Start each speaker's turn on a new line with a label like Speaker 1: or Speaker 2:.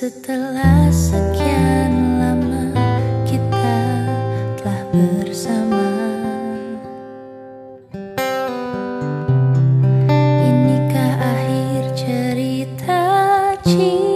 Speaker 1: setelah sekian lama kita telah bersama. Inikah akhir cerita cinta?